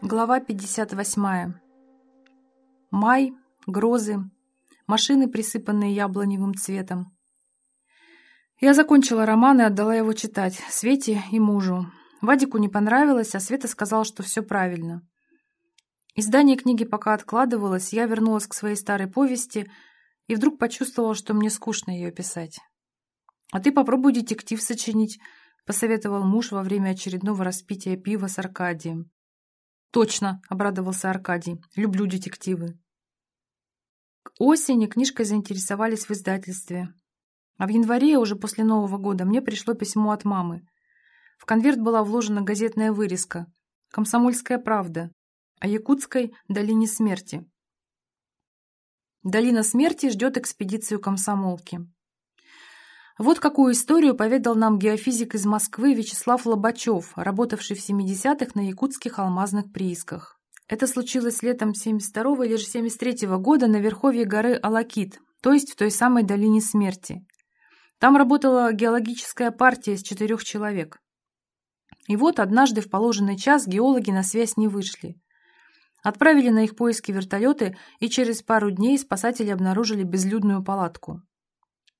Глава 58. Май, грозы, машины, присыпанные яблоневым цветом. Я закончила роман и отдала его читать Свете и мужу. Вадику не понравилось, а Света сказал, что все правильно. Издание книги пока откладывалось, я вернулась к своей старой повести и вдруг почувствовала, что мне скучно ее писать. «А ты попробуй детектив сочинить», — посоветовал муж во время очередного распития пива с Аркадием. «Точно!» — обрадовался Аркадий. «Люблю детективы». К осени книжкой заинтересовались в издательстве. А в январе, уже после Нового года, мне пришло письмо от мамы. В конверт была вложена газетная вырезка «Комсомольская правда» о Якутской долине смерти. Долина смерти ждет экспедицию комсомолки. Вот какую историю поведал нам геофизик из Москвы Вячеслав Лобачев, работавший в 70-х на якутских алмазных приисках. Это случилось летом 72 или же 73 -го года на верховье горы Алакит, то есть в той самой долине смерти. Там работала геологическая партия из четырех человек. И вот однажды в положенный час геологи на связь не вышли. Отправили на их поиски вертолеты, и через пару дней спасатели обнаружили безлюдную палатку.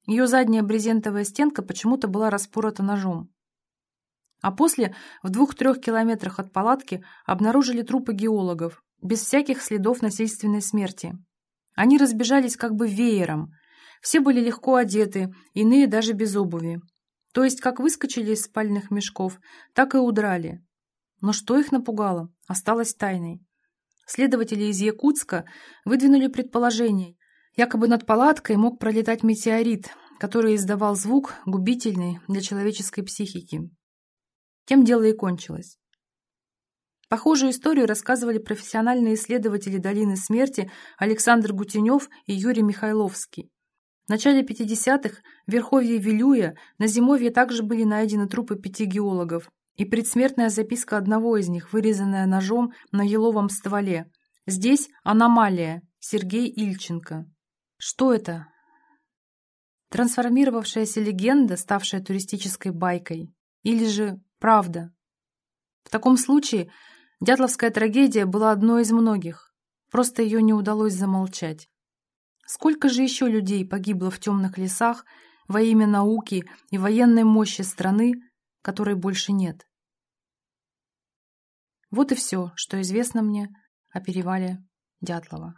Ее задняя брезентовая стенка почему-то была распорота ножом. А после, в двух-трех километрах от палатки, обнаружили трупы геологов, без всяких следов насильственной смерти. Они разбежались как бы веером. Все были легко одеты, иные даже без обуви. То есть как выскочили из спальных мешков, так и удрали. Но что их напугало, осталось тайной. Следователи из Якутска выдвинули предположение, Якобы над палаткой мог пролетать метеорит, который издавал звук, губительный для человеческой психики. Тем дело и кончилось. Похожую историю рассказывали профессиональные исследователи долины смерти Александр Гутенев и Юрий Михайловский. В начале 50-х в Верховье Вилюя на зимовье также были найдены трупы пяти геологов и предсмертная записка одного из них, вырезанная ножом на еловом стволе. Здесь аномалия. Сергей Ильченко. Что это? Трансформировавшаяся легенда, ставшая туристической байкой? Или же правда? В таком случае Дятловская трагедия была одной из многих. Просто ее не удалось замолчать. Сколько же еще людей погибло в темных лесах во имя науки и военной мощи страны, которой больше нет? Вот и все, что известно мне о перевале Дятлова.